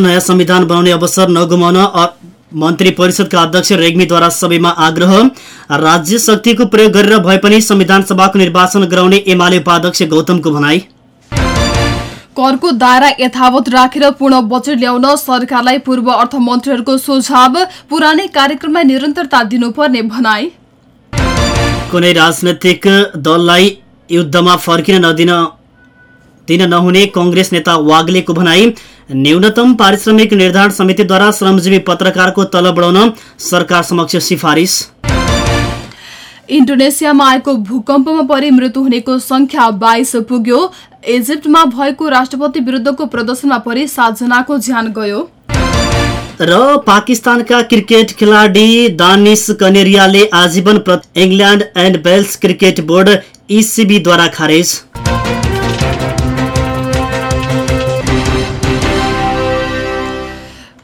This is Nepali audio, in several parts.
नयाँ संविधान बनाउने अवसर नगुमाउन मन्त्री परिषदका अध्यक्ष रेग्मीद्वारा सबैमा आग्रह। राज्य शक्तिको प्रयोग गरेर भए पनि संविधान सभाको निर्वाचन गराउने एमाले उपाध्यक्ष गौतमको भनाई। करको दायरा यथावत राखेर पूर्ण बजेट ल्याउन सरकारलाई पूर्व अर्थमन्त्रीहरूको सुझाव पुरानै कार्यक्रममा निरन्तरता दिनुपर्ने भनाई। कुनै राजनैतिक दललाई युद्धमा फर्किन नदिन दिन नहुने कंग्रेस नेता वाग्लेको भनाई न्यूनतम पारिश्रमिक निर्धारण समितिद्वारा श्रमजीवी पत्रकारको तलब बढाउन सरकार समक्ष सिफारिस। इन्डोनेसियामा आएको भूकम्पमा परि मृत्यु हुनेको संख्या बाइस पुग्यो। इजिप्टमा भएको राष्ट्रपति विरुद्धको प्रदर्शनमा परि सातजनाको ज्यान गयो। र पाकिस्तानका क्रिकेट खेलाडी दानिश कनेरियाले आजीवन England and Wales cricket board इसिबीद्वारा खारेज।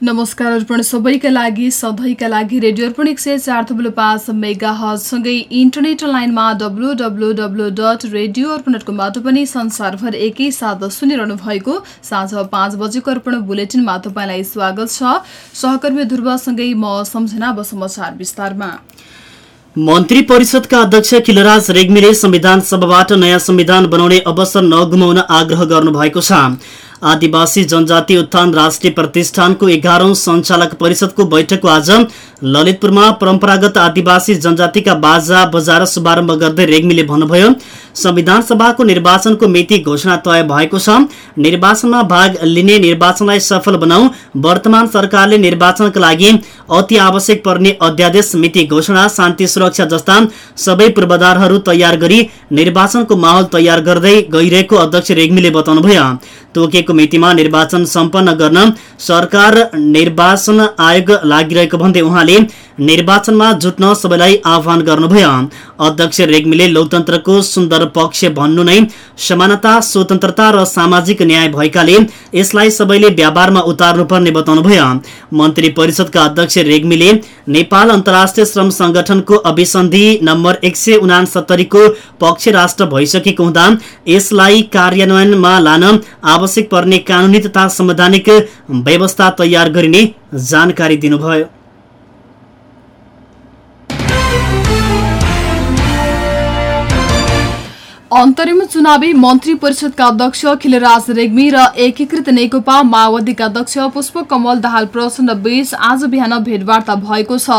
नमस्कार अर्पण सबैका लागि सधैँका लागि रेडियो अर्पण एक सय चार थुप्रो पाँच मेगा हजसँगै इन्टरनेट लाइनमा W W W dot radio Arpan dot कमबाट पनि संसारभर एकैसाथ सुनिरहनु भएको साँझ पाँच बजेको अर्पण बुलेटिनमा तपाईँलाई स्वागत छ। सहकर्मी ध्रुवसँगै म सम्झना अब समाचार विस्तारमा। मन्त्री परिषदका अध्यक्ष खिलराज रेग्मीले संविधान सभाबाट नयाँ संविधान बनाउने अवसर नगुमाउन आग्रह गर्नुभएको छ। आदिवासी जनजाति उत्थान राष्ट्रिय प्रतिष्ठानको एघारौं सञ्चालक परिषदको बैठकको आज ललितपुरमा परम्परागत आदिवासी जनजातिका बाजा बजाएर शुभारम्भ गर्दै रेग्मीले भन्नुभयो संविधान सभाको निर्वाचनको मिति घोषणा तय भएको छ। निर्वाचनमा भाग लिने निर्वाचनलाई सफल बनाऊ। वर्तमान सरकारले निर्वाचनका लागि अति आवश्यक पर्ने अध्यादेश मिति घोषणा शान्ति सुरक्षा जस्ता सबै पूर्वाधारहरू तयार गरी निर्वाचनको माहौल तयार गर्दै गइरहेको अध्यक्ष रेग्मीले बताउनुभयो। तोकेको मितिमा निर्वाचन सम्पन्न गर्न सरकार निर्वाचन आयोग लागिरहेको भन्दै उहाँले निर्वाचनमा जुट्न सबैलाई आह्वान गर्नुभयो। अध्यक्ष रेग्मीले लोकतन्त्रको सुन्दर पक्ष भन्नु नै समानता स्वतन्त्रता र सामाजिक न्याय भएकाले यसलाई सबैले व्यापारमा उतार्नुपर्ने बताउनुभयो। मन्त्री परिषदका अध्यक्ष रेग्मीले नेपाल अन्तर्राष्ट्रिय श्रम संगठनको अभिसन्धि नम्बर एक सय उनासत्तरीको पक्ष राष्ट्र भइसकेको हुँदा यसलाई कार्यान्वयनमा लान आवश्यक पर्ने कानूनी तथा संवैधानिक व्यवस्था तयार गरिने जानकारी दिनुभयो। अन्तरिम चुनावी मन्त्री परिषदका अध्यक्ष खिलराज रेग्मी र एकीकृत नेकपा माओवादीका अध्यक्ष पुष्प कमल दाहाल प्रचण्ड बीच आज बिहान भेटवार्ता भएको छ।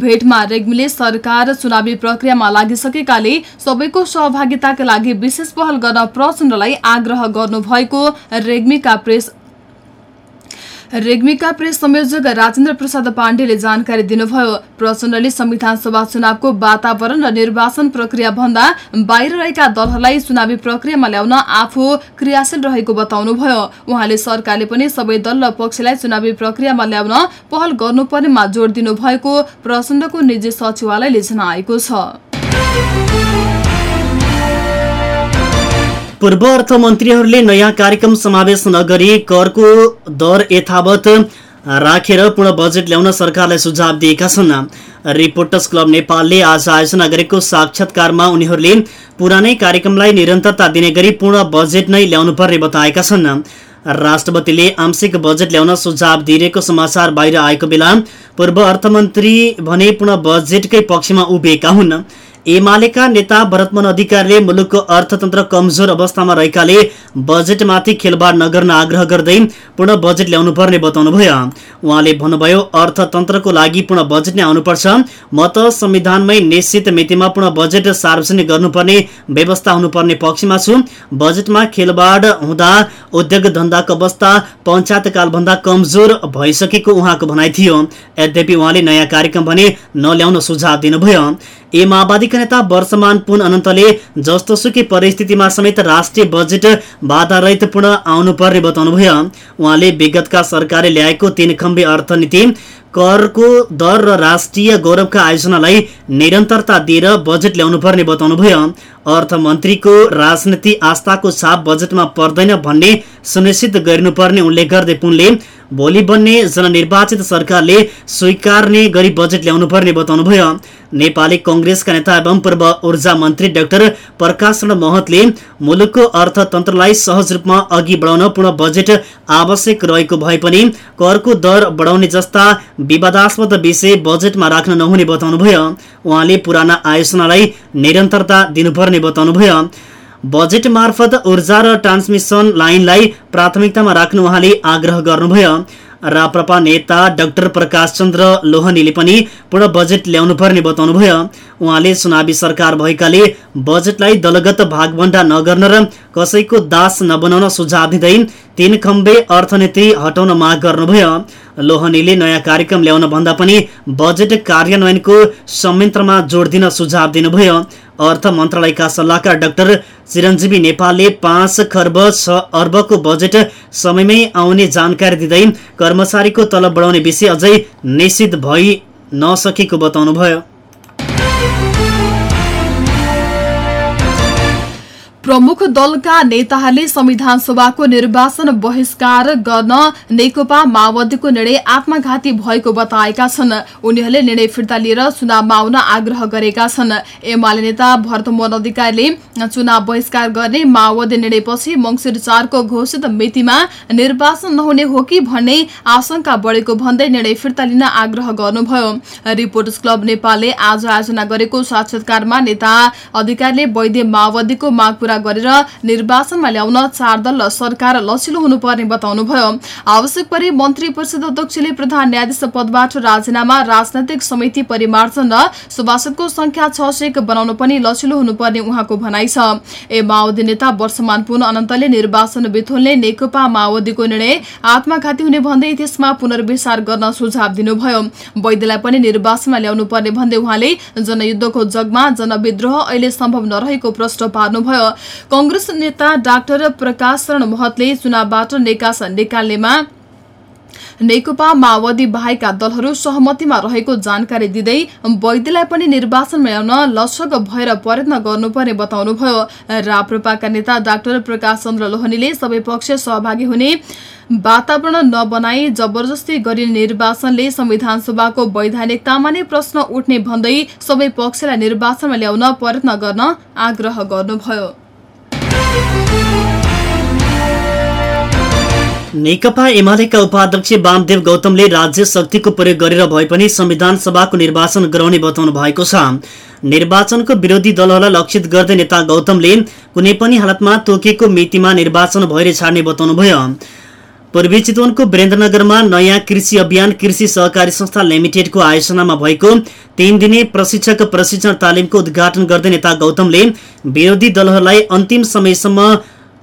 भेटमा रेग्मीले सरकार चुनावी प्रक्रियामा लागिसकेकाले सबैको सहभागिताका लागि विशेष पहल गर्न प्रचण्डलाई आग्रह गर्नुभएको रेग्मीका प्रेस रेग्मीका प्रेस संयोजक राजेन्द्र प्रसाद पाण्डेले जानकारी दिनुभयो प्रचण्डले संविधान सभा चुनावको वातावरण र निर्वाचन प्रक्रिया भन्दा बाहिर रहेका दलहरूलाई चुनावी प्रक्रियामा ल्याउन आफू क्रियाशील रहेको बताउनुभयो। उहाँले सरकारले पनि सबै दल र पक्षलाई चुनावी प्रक्रियामा ल्याउन पहल गर्नुपर्नेमा जोड़ दिनुभएको प्रचण्डको निजी सचिवालयले जनाएको छ। पूर्व अर्थमन्त्रीहरूले नयाँ कार्यक्रम समावेश नगरी करको दर यथावत राखेर पूर्ण बजेट ल्याउन सरकारलाई सुझाव दिएका छन्। रिपोर्टर्स क्लब नेपालले आज आयोजना गरेको साक्षात्कारमा उनीहरूले पुरानै कार्यक्रमलाई निरन्तरता दिने गरी पूर्ण बजेट नै ल्याउनुपर्ने बताएका छन्। राष्ट्रपतिले आंशिक बजेट ल्याउन सुझाव दिइरहेको समाचार बाहिर आएको बेला पूर्व अर्थमन्त्री भने पूर्ण बजेटकै पक्षमा उभिएका हुन्। एमालेका नेता भरतमन अधिकारीले मुलुकको अर्थतन्त्र कमजोर अवस्थामा रहेकाले बजेटमाथि खेलबाड नगर्न आग्रह गर्दै पूर्ण बजेट ल्याउनु पर्ने बताउनुभयो। उहाँले भन्नुभयो अर्थतन्त्रको लागि पूर्ण बजेट नै आउनुपर्छ। म त संविधानमै निश्चित मितिमा पूर्ण बजेट सार्वजनिक गर्नुपर्ने व्यवस्था हुनुपर्ने पक्षमा छु। बजेटमा खेलबाड हुँदा उद्योग धन्दाको अवस्था पञ्चायतकालभन्दा कमजोर भइसकेको उहाँको भनाइ थियो। यद्यपि उहाँले नयाँ कार्यक्रम भने नल्याउन सुझाव दिनुभयो। ए माओवादीका नेता वर्षमान पुन अनन्तले जस्तोसुकै परिस्थितिमा समेत राष्ट्रिय बजेट बाधारहित पूर्ण आउनुपर्ने बताउनुभयो। उहाँले विगतका सरकारले ल्याएको तीन खम्बे अर्थनीति करको दर र राष्ट्रिय गौरवका आयोजनालाई निरन्तरता दिएर बजेट ल्याउनु पर्ने बताउनुभयो। अर्थमन्त्रीको राजनीति आस्थाको छाप बजेटमा पर्दैन भन्ने सुनिश्चित गरिनुपर्ने उल्लेख गर्दै पुनले भोलि बन्ने जननिर्वाचित सरकारले स्वीकार्ने गरी बजेट ल्याउनुपर्ने बताउनुभयो। नेपाली कङ्ग्रेसका नेता एवं पूर्व ऊर्जा मन्त्री डाक्टर प्रकाश महतले मुलुकको अर्थतन्त्रलाई सहज रूपमा अघि बढाउन पूर्ण बजेट आवश्यक रहेको भए पनि करको दर बढाउने जस्ता विवादास्पद विषय बजेटमा राख्न नहुने बताउनुभयो। उहाँले पुराना आयोजनालाई निरन्तरता दिनुपर्ने बताउनुभयो। बजेट मार्फत ऊर्जा र ट्रान्समिसन लाइनलाई प्राथमिकतामा राख्नु उहाँले आग्रह गर्नुभयो। राप्रपा नेता डाक्टर प्रकाश चन्द्र लोहनीले पनि पूर्ण बजेट ल्याउनुपर्ने बताउनुभयो। उहाँले चुनावी सरकार भएकाले बजेटलाई दलगत भागभण्डा नगर्न र कसैको दास नबनाउन सुझाव दिँदै तीन खम्बे अर्थनीति हटाउन माग गर्नुभयो। लोहनीले नयाँ कार्यक्रम ल्याउन भन्दा पनि बजेट कार्यान्वयनको संयन्त्रमा जोड दिन सुझाव दिनुभयो। अर्थ मन्त्रालयका सल्लाहकार डाक्टर चिरञ्जीवी नेपालले पाँच खर्ब छ अर्बको बजेट समयमै आउने जानकारी दिँदै कर्मचारीको तलब बढाउने विषय अझै निश्चित भइ नसकेको बताउनुभयो। प्रमुख दलका नेताहरूले संविधान सभाको निर्वाचन बहिष्कार गर्न नेकपा माओवादीको निर्णय आत्मघाती भएको बताएका छन्। उनीहरूले निर्णय फिर्ता लिएर चुनावमा आउन आग्रह गरेका छन्। एमाले नेता भरतमोहन अधिकारीले चुनाव बहिष्कार गर्ने माओवादी निर्णयपछि मंगिर चारको घोषित मितिमा निर्वाचन नहुने हो कि भन्ने आशंका बढेको भन्दै निर्णय फिर्ता लिन आग्रह गर्नुभयो। रिपोर्टर्स क्लब नेपालले आज आयोजना गरेको साक्षात्कारमा नेता अधिकारीले वैद्य माओवादीको माग पूरा गरेर निर्वाचनमा ल्याउन चार दल र सरकार लचिलो हुनुपर्ने बताउनुभयो। आवश्यक परे मन्त्री परिषद अध्यक्षले प्रधान न्यायाधीश पदबाट राजीनामा राजनैतिक समिति परिमार्जन र सभासदको संख्या छ सय बनाउन पनि लचिलो हुनुपर्ने उहाँको भनाइ छ। ए माओवादी नेता वर्षमान पुन अनन्तले निर्वाचन बिथोल्ने नेकपा माओवादीको निर्णय आत्मघाती हुने भन्दै त्यसमा पुनर्विचार गर्न सुझाव दिनुभयो। वैद्यलाई पनि निर्वाचनमा ल्याउनु पर्ने भन्दै उहाँले जनयुद्धको जगमा जनविद्रोह अहिले सम्भव नरहेको प्रश्न पार्नुभयो। कंग्रेस नेता डाक्टर प्रकाश शरण महतले चुनावबाट निकास निकाल्नेमा नेकपा माओवादी बाहेकका दलहरू सहमतिमा रहेको जानकारी दिँदै वैद्यलाई पनि निर्वाचनमा ल्याउन लसक भएर प्रयत्न गर्नुपर्ने बताउनुभयो। राप्रपाका नेता डाक्टर प्रकाश चन्द्र लोहनीले सबै पक्ष सहभागी हुने वातावरण नबनाई जबरजस्ती गरिने निर्वाचनले संविधान सभाको वैधानिकतामा नै प्रश्न उठ्ने भन्दै सबै पक्षलाई निर्वाचनमा ल्याउन प्रयत्न गर्न आग्रह गर्नुभयो। नेकपा एमालेका उपाध्यक्ष वामदेव गौतमले राज्य शक्तिको प्रयोग गरेर भए पनि संविधान सभाको निर्वाचन गराउने बताउनु भएको छ। निर्वाचनको विरोधी दलहरूलाई लक्षित गर्दै नेता गौतमले कुनै पनि हालतमा तोकेको मितिमा निर्वाचन भएर छाड्ने बताउनुभयो। पूर्वी चितवनको वीरेन्द्रनगरमा नयाँ कृषि अभियान कृषि सहकारी संस्था लिमिटेडको आयोजनामा भएको तीन दिने प्रशिक्षक प्रशिक्षण तालिमको उद्घाटन गर्दै नेता गौतमले विरोधी दलहरूलाई अन्तिम समयसम्म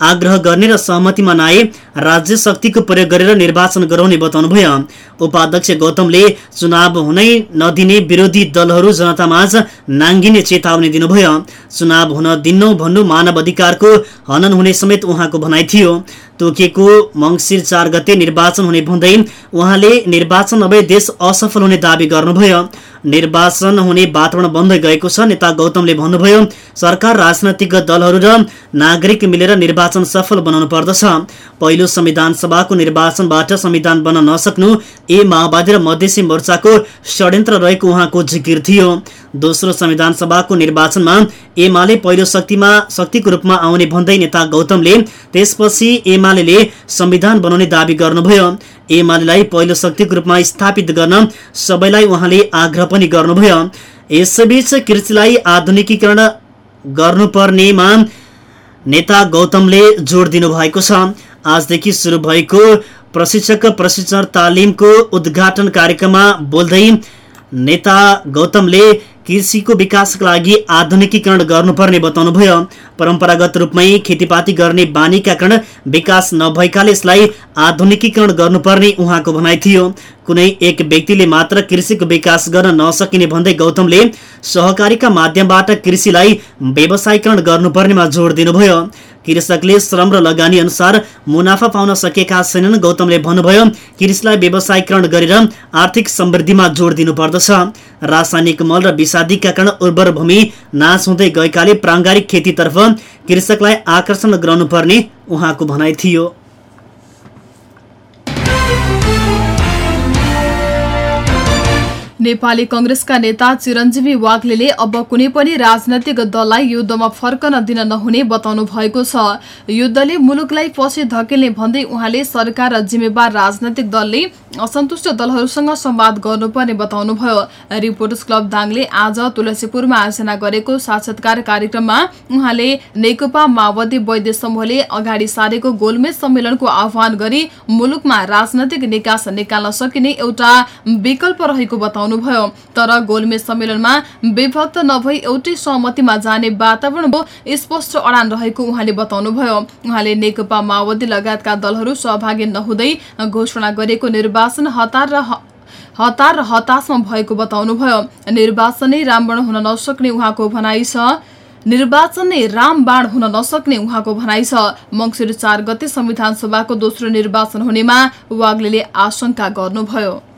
आग्रह गर्ने र सहमतिमा नआए राज्य शक्तिको प्रयोग गरेर निर्वाचन गराउने बताउनुभयो उपाध्यक्ष गौतमले चुनाव हुनै नदिने विरोधी दलहरू जनतामाझ नाङ्गिने चेतावनी दिनुभयो। चुनाव हुन दिन्नौ भन्नु मानव अधिकारको हनन हुने समेत उहाँको भनाइ थियो। तोकिएको मङ्सिर चार गते निर्वाचन हुने भन्दै उहाँले निर्वाचन नभए देश असफल हुने दावी गर्नुभयो। निर्वाचन हुने वातावरण बन्दै गएको छ नेता गौतमले भन्नुभयो सरकार राजनैतिक दलहरू र नागरिक मिलेर निर्वाचन सफल बनाउनु पर्दछ। पहिलो संविधान सभाको निर्वाचनबाट संविधान बन्न नसक्नु ए माओवादी र मधेसी मोर्चाको षड्यन्त्र रहेको उहाँको जिकिर थियो। दोस्रो संविधान सभाको निर्वाचनमा एमाले पहिलो शक्तिमा शक्तिको रूपमा आउने भन्दै नेता गौतमले त्यसपछि एमाले संविधान बनाउने दावी गर्नुभयो। एमालेलाई पहिलो शक्तिको रूपमा स्थापित गर्न सबैलाई उहाँले आग्रह पनि गर्नुभयो। यसबीच कृषिलाई आधुनिकीकरण गर्नुपर्नेमा नेता गौतमले जोड दिनुभएको छ। आजदेखि सुरु भएको प्रशिक्षक प्रशिक्षण तालिमको उद्घाटन कार्यक्रममा बोल्दै नेता गौतमले कृषिको विकासका लागि आधुनिकीकरण गर्नुपर्ने बताउनुभयो परम्परागत रूपमै खेतीपाती गर्ने बानीका कारण विकास नभएकाले यसलाई आधुनिकीकरण गर्नुपर्ने उहाँको भनाइ थियो। कुनै एक व्यक्तिले मात्र कृषिको विकास गर्न नसकिने भन्दै गौतमले सहकारीका माध्यमबाट कृषिलाई व्यवसायीकरण गर्नुपर्नेमा जोड दिनुभयो। कृषकले श्रम र लगानी अनुसार मुनाफा पाउन सकेका छैनन्। गौतमले भन्नुभयो कृषिलाई व्यवसायीकरण गरेर आर्थिक समृद्धिमा जोड दिनुपर्दछ। रासायनिक मल र विषादीका कारण उर्वर भूमि नाश हुँदै गएकाले प्राङ्गारिक खेतीतर्फ कृषकलाई आकर्षण गराउनुपर्ने उहाँको भनाइ थियो। नेपाली कंग्रेसका नेता चिरञ्जीवी वाग्ले अब कुनै पनि राजनैतिक दललाई युद्धमा फर्कन दिन नहुने बताउनु भएको छ। युद्धले मुलुकलाई पछि धकेल्ने भन्दै उहाँले सरकार र जिम्मेवार राजनैतिक दलले असन्तुष्ट दलहरूसँग संवाद गर्नुपर्ने बताउनुभयो। रिपोर्टर्स क्लब दाङले आज तुलसीपुरमा आयोजना गरेको साक्षात्कार कार्यक्रममा उहाँले नेकपा माओवादी वैद्य समूहले अगाडि सारेको गोलमेज सम्मेलनको आह्वान गरी मुलुकमा राजनैतिक निकास निकाल्न सकिने एउटा विकल्प रहेको बताउनुभयो तर गोलमेज सम्मेलनमा विभक्त नभई एउटै सहमतिमा जाने वातावरणको स्पष्ट अडान रहेको उहाँले बताउनुभयो। उहाँले नेकपा माओवादी लगायतका दलहरू सहभागी नहुँदै घोषणा गरेको निर्वाचन हतार र हतार र हताशमा भएको बताउनुभयो। निर्वाचनै रामवण हुन नसक्ने उहाँको भनाइ छ। निर्वाचन नै रामबाण हुन नसक्ने उहाँको भनाइ छ। मङ्सिर चार गते संविधान सभाको दोस्रो निर्वाचन हुनेमा वाग्ले आशंका गर्नुभयो।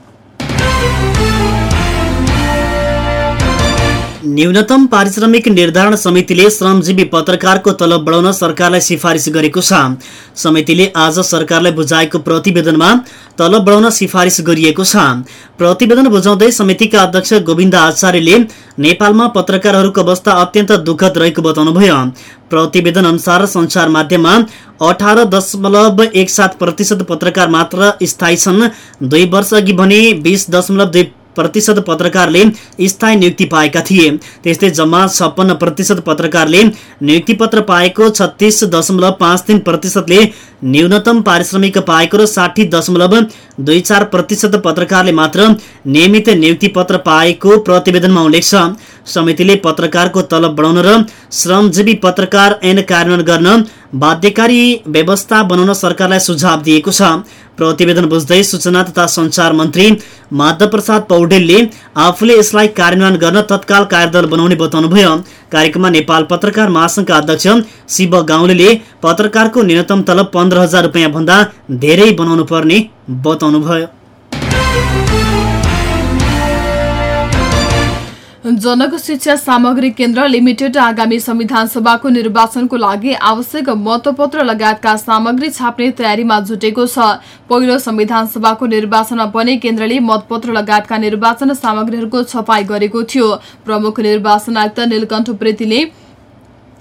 न्यूनतम पारिश्रमिक निर्धारण समितिले श्रमजीवी पत्रकारको तलब बढाउन सरकारलाई सिफारिस गरेको छ। समितिले आज सरकारलाई बुझाएको प्रतिवेदनमा तलब बढाउन सिफारिस गरिएको छ। प्रतिवेदन बुझाउँदै समितिका अध्यक्ष गोविन्द आचार्यले नेपालमा पत्रकारहरूको अवस्था अत्यन्त दुःखद रहेको बताउनुभयो। प्रतिवेदन अनुसार सञ्चार माध्यममा अठार दशमलव एक सात प्रतिशत पत्रकार मात्र स्थायी छन्। दुई वर्ष अघि भने बिस दशमलव दुई प्रतिशत पत्रकारले स्थायी नियुक्ति पाएका थिए। त्यस्तै जम्मा छप्पन्न प्रतिशत पत्रकारले नियुक्ति पत्र पाएको छत्तिस दशमलव पाँच तिन प्रतिशतले न्यूनतम पारिश्रमिक पाएको र साठी दशमलव दुई चार प्रतिशत पत्रकारले मात्र नियमित नियुक्ति पत्र पाएको प्रतिवेदनमा उल्लेख छ। समितिले पत्रकारको तलब बढाउन र श्रमजीवी पत्रकार ऐन कार्यान्वयन गर्न बाध्यकारी व्यवस्था बनाउन सरकारलाई सुझाव दिएको छ। प्रतिवेदन बुझ्दै सूचना तथा संचार मन्त्री माधव प्रसाद पौडेलले आफूले यसलाई कार्यान्वयन गर्न तत्काल कार्यदल बनाउने बताउनुभयो। कार्यक्रममा नेपाल पत्रकार महासंघका अध्यक्ष शिव गाउँले पत्रकारको न्यूनतम तलब पन्ध्र हजार रुपियाँ भन्दा धेरै बनाउनु पर्ने बताउनुभयो। जनक शिक्षा सामग्री केन्द्र लिमिटेड आगामी संविधान सभाको निर्वाचनको लागि आवश्यक मतपत्र लगायतका सामग्री छाप्ने तयारीमा जुटेको छ। पहिलो संविधान सभाको निर्वाचनमा पनि केन्द्रले मतपत्र लगायतका निर्वाचन सामग्रीहरूको छपाई गरेको थियो। प्रमुख निर्वाचन आयुक्त नीलकण्ठ प्रेतीले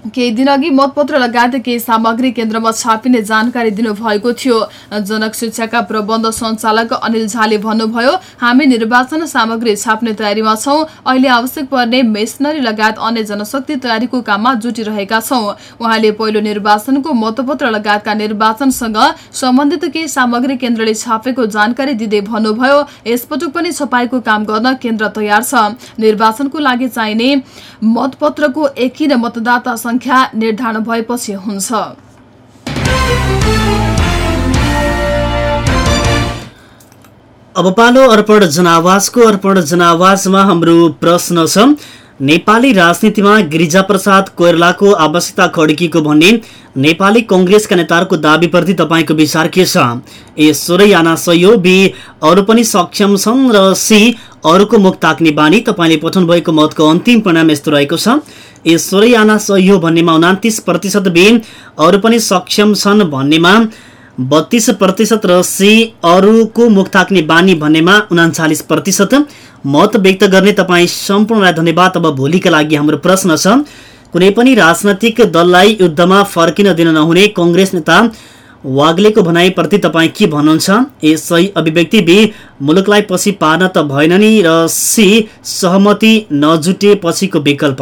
केही दिनअघि मतपत्र लगायत केही सामग्री केन्द्रमा छापिने जानकारी दिनुभएको थियो। जनक शिक्षाका प्रबन्ध सञ्चालक अनिल झाले भन्नुभयो हामी निर्वाचन सामग्री छाप्ने तयारीमा छौं। अहिले आवश्यक पर्ने मेसनरी लगायत अन्य जनशक्ति तयारीको काममा जुटिरहेका छौं। उहाँले पहिलो निर्वाचनको मतपत्र लगायतका निर्वाचनसँग सम्बन्धित केही सामग्री केन्द्रले छापेको जानकारी दिँदै भन्नुभयो यसपटक पनि छपाईको काम गर्न केन्द्र तयार छ। निर्वाचनको लागि चाहिने मतपत्रको एकिन मतदाता संख्या निर्धारण भएपछि हुन्छ। अब पालो अर्पण जनावासको अर्पण जनावासमा हाम्रो प्रश्न छ। नेपाली राजनीतिमा गिरिजाप्रसाद कोइरलाको आवश्यकता खड्किएको भन्ने नेपाली कङ्ग्रेसका नेताहरूको दावीप्रति तपाईँको विचार के छ? ए सोह्रै आना हो बी अरू पनि सक्षम छन् र सी अरूको मुख ताक्ने बानी तपाईँले पठाउनु भएको मतको अन्तिम परिणाम यस्तो रहेको छ। ए सोह्रै आना हो भन्नेमा उनातिस प्रतिशत बी अरू पनि सक्षम छन् भन्नेमा बत्तीस प्रतिशत र सी अरूको मुख थाक्ने बानी भन्नेमा उनाचालिस प्रतिशत। मत व्यक्त गर्ने तपाईँ सम्पूर्णलाई धन्यवाद। अब भोलिका लागि हाम्रो प्रश्न छ कुनै पनि राजनैतिक दललाई युद्धमा फर्किन दिन नहुने कङ्ग्रेस नेता वाग्लेको भनाइप्रति तपाईँ के भन्नुहुन्छ? ए सही अभिव्यक्ति बी मुलुकलाई पछि पार्न त भएन नि र सी सहमति नजुटे पछिको विकल्प।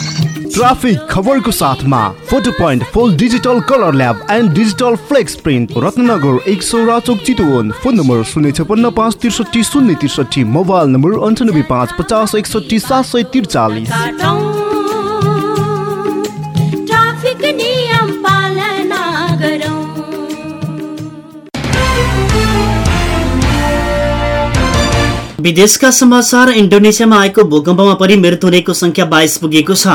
ट्राफिक खबर ट्राफिक खबरको साथमा photo point full digital colour lab and digital flex print Ratnagar एक सौ राचोक चितवन फोन नम्बर शून्य छपन्न पाँच त्रिसठी शून्य त्रिसठी मोबाइल नम्बर अन्ठानब्बे पाँच पचास एकसठी सात सय त्रिचालिस। ट्राफिक नियम पालना गरौँ। विदेशका समाचार इन्डोनेसियामा आएको भूकम्पमा परि मृत्यु हुनेको संख्या बाइस पुगेको छ।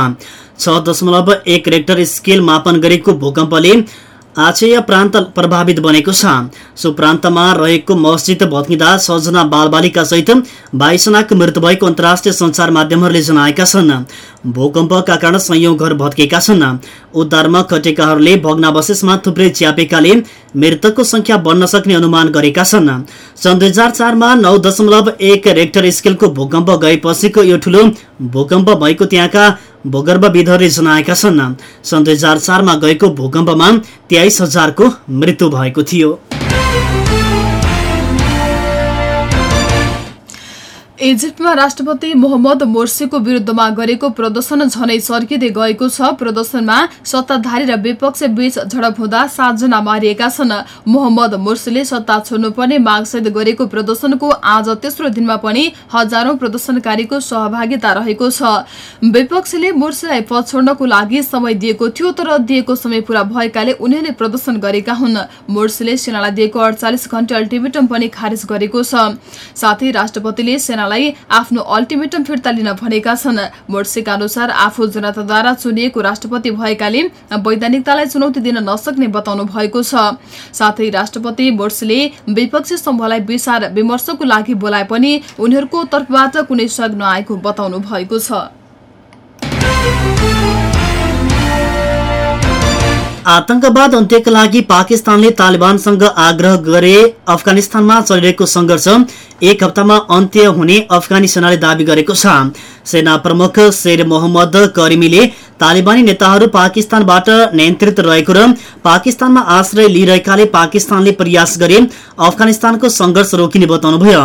छ दशमलव एक रेक्टर स्केल मापन गरेको भूकम्पले आचेय प्रान्त प्रभावित बनेको छ। सो प्रान्तमा रहेको मस्जिद भत्किँदा छजना बालबालिका सहित बाइसजनाको मृत्यु भएको अन्तर्राष्ट्रिय सञ्चार माध्यमहरूले जनाएका छन्। भूकम्पका कारण संयौं घर भत्केका छन्। उद्धारमा खटेकाहरूले भग्नावशेषमा थुप्रै च्यापेकाले मृतकको संख्या बढ्न सक्ने अनुमान गरेका छन्। सन् दुई हजार चारमा नौ दशमलव एक रेक्टर स्केलको भूकम्प गएपछिको यो ठुलो भूकम्प भएको त्यहाँका भूगर्भविदहरूले जनाएका छन्। सन् दुई हजार चारमा गएको भूकम्पमा तेइस हजारको मृत्यु भएको थियो। इजिप्टमा राष्ट्रपति मोहम्मद मोर्सीको विरुद्धमा गरेको प्रदर्शन झनै सर्किँदै गएको छ। प्रदर्शनमा सत्ताधारी र विपक्ष बीच झडप हुँदा सातजना मारिएका छन्। मोहम्मद मोर्सीले सत्ता छोड्नुपर्ने मागसहित गरेको प्रदर्शनको आज तेस्रो दिनमा पनि हजारौं प्रदर्शनकारीको सहभागिता रहेको छ। विपक्षले मोर्सीलाई पद छोड्नको लागि समय दिएको थियो तर दिएको समय पूरा भएकाले उनीहरूले प्रदर्शन गरेका हुन्। मोर्सीले सेनालाई दिएको अडचालिस घण्टे अल्टिमेटम पनि खारेज गरेको छ। साथै राष्ट्रपतिले सेनालाई आफ्नो अल्टिमेटम फिर्ता लिन भनेका छन्। मोर्सीका अनुसार आफू जनताद्वारा चुनिएको राष्ट्रपति भएकाले वैधानिकतालाई चुनौती दिन नसक्ने बताउनु भएको छ। साथै राष्ट्रपति मोर्सीले विपक्षी समूहलाई विचार विमर्शको लागि बोलाए पनि उनीहरूको तर्फबाट कुनै सहयोग नआएको बताउनु भएको छ। आतंकवाद अन्त्यका लागि पाकिस्तानले तालिबानसँग आग्रह गरे अफगानिस्तानमा चलिरहेको सङ्घर्ष एक हप्तामा अन्त्य हुने अफगानी सेनाले दावी गरेको छ। सेना प्रमुख शेर मोहम्मद करिमीले तालिबानी नेताहरू पाकिस्तानबाट नियन्त्रित रहेको र पाकिस्तानमा आश्रय लिइरहेकाले पाकिस्तानले प्रयास गरे अफगानिस्तानको सङ्घर्ष रोकिने बताउनुभयो।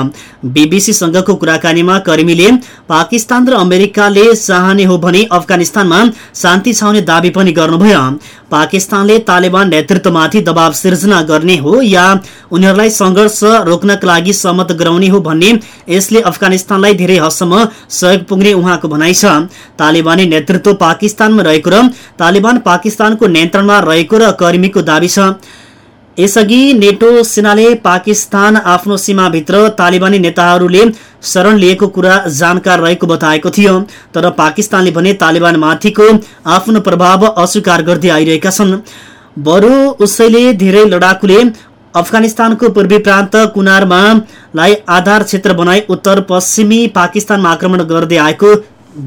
बीबीसीसँगको कुराकानीमा करिमीले पाकिस्तान र अमेरिकाले चाहने हो भने अफगानिस्तानमा शान्ति छाउने दावी पनि गर्नुभयो। पाकिस्तानले तालिबान नेतृत्वमाथि दबाव सिर्जना गर्ने हो या उनीहरूलाई सङ्घर्ष रोक्नका लागि सहमत गराउने हो भन्ने यसले अफगानिस्तानलाई धेरै हदसम्म सहयोग पुग्ने उहाँको भनाइ छ तालिबानी नेतृत्व पाकिस्तानमा रहेको र तालिबान पाकिस्तानको नियन्त्रणमा रहेको र कर्मीको दावी छ। यसअघि नेटो सेनाले पाकिस्तान आफ्नो सीमाभित्र तालिबानी नेताहरूले शरण लिएको कुरा जानकार रहेको बताएको थियो तर पाकिस्तानले भने तालिबान माथिको आफ्नो प्रभाव अस्वीकार गर्दै आइरहेका छन्। बरु उसैले धेरै लडाकुले अफगानिस्तानको पूर्वी प्रान्त कुनारमा लाई आधार क्षेत्र बनाई उत्तर पश्चिमी पाकिस्तानमा आक्रमण गर्दै आएको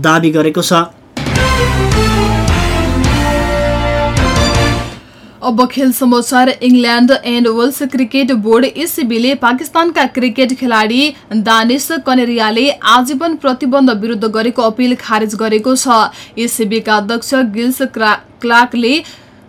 दावी गरेको छ। अब खेल समाचार England and Wales cricket board एसिबीले पाकिस्तानका क्रिकेट खेलाडी दानिश कनेरियाले आजीवन प्रतिबन्ध विरुद्ध गरेको अपिल खारेज गरेको छ। एसिबीका अध्यक्ष गिल्स क्लार्कले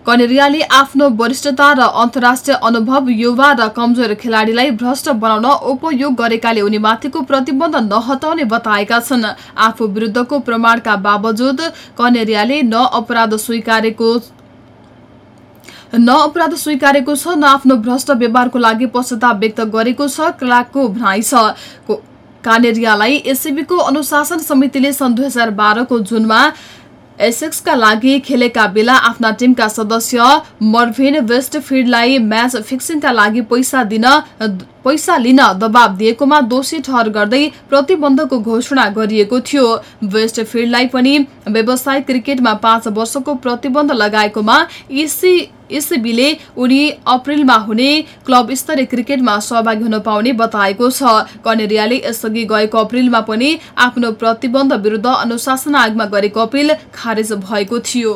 कनेरियाले आफ्नो वरिष्ठता र अन्तर्राष्ट्रिय अनुभव युवा र कमजोर खेलाडीलाई भ्रष्ट बनाउन उपयोग गरेकाले उनीमाथिको प्रतिबन्ध नहटाउने बताएका छन्। आफू विरुद्धको प्रमाणका बावजुद कनेरियाले न अपराध स्वीकारेको न अपराध स्वीकारेको छ न आफ्नो भ्रष्ट व्यवहारको लागि पश्चाताप व्यक्त गरेको छ क्लार्कको भनाइ छ। कानेरियालाई एसिबीको अनुशासन समितिले सन् दुई हजार बाह्रको जुनमा एसेक्सका लागि खेलेका बेला आफ्ना टिमका सदस्य मर्भिन वेस्टफिल्डलाई म्याच फिक्सिङका लागि पैसा दिन पैसा लिन दबाब दिएकोमा दोषी ठहर गर्दै प्रतिबन्धको घोषणा गरिएको थियो। वेस्टफिल्डलाई पनि व्यावसायिक क्रिकेटमा पाँच वर्षको प्रतिबन्ध लगाएकोमा इसी इसिबीले उनी अप्रिलमा हुने क्लब स्तरीय क्रिकेटमा सहभागी हुन पाउने बताएको छ। कनेरियाले यसअघि गएको अप्रिलमा पनि आफ्नो प्रतिबन्ध विरुद्ध अनुशासन आयोगमा गरेको अपिल खारेज भएको थियो।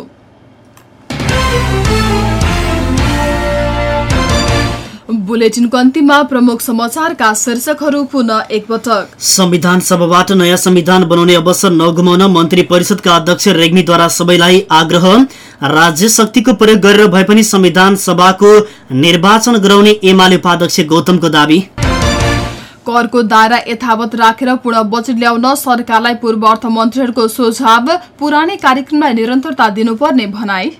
बुलेटिनको अन्तिममा प्रमुख समाचारका शीर्षकहरू पुनः एकपटक। संविधान सभाबाट नयाँ संविधान बनाउने अवसर नगुमाउन मन्त्री परिषदका अध्यक्ष रेग्मीद्वारा सबैलाई आग्रह। राज्य शक्तिको प्रयोग गरेर भए पनि संविधान सभाको निर्वाचन गराउने एमाले उपाध्यक्ष गौतमको दावी। करको दायरा यथावत राखेर पूर्ण बजेट ल्याउन सरकारलाई पूर्व अर्थमन्त्रीहरूको सुझाव पुरानै कार्यक्रमलाई निरन्तरता दिनुपर्ने भनाई।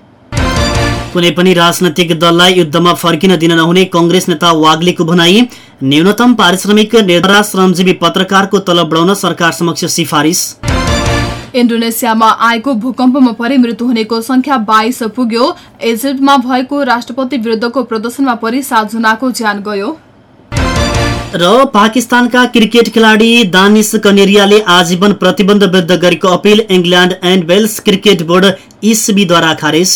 कुनै पनि राजनैतिक दललाई युद्धमा फर्किन दिन नहुने कंग्रेस नेता वाग्लीको भनाई न्यूनतम पारिश्रमिक निर्धारा श्रमजीवी पत्रकारको तलब बढाउन सरकार समक्ष सिफारिस। इन्डोनेसियामा आएको भूकम्पमा परि मृत्यु हुनेको संख्या बाइस पुग्यो। इजिप्टमा भएको राष्ट्रपति विरुद्धको प्रदर्शनमा परि सातजनाको ज्यान गयो। र पाकिस्तानका क्रिकेट खेलाडी दानिश कनेरियाले आजीवन प्रतिबन्ध विरुद्ध गरेको appeal England and Wales cricket board इसिबीद्वारा खारेज।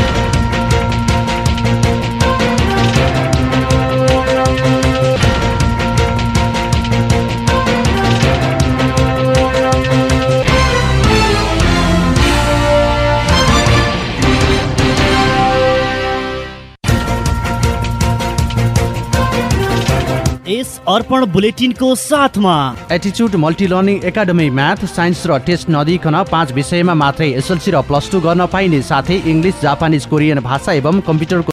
यस अर्पण बुलेटिनको साथमा। एटिच्युड multi learning academy math science र टेस्ट नदिकन पाँच विषयमा मात्रै एसएलसी र प्लस टू गर्न पाइने साथै इङ्ग्लिस जापानिज कोरियन भाषा एवं कम्प्युटरको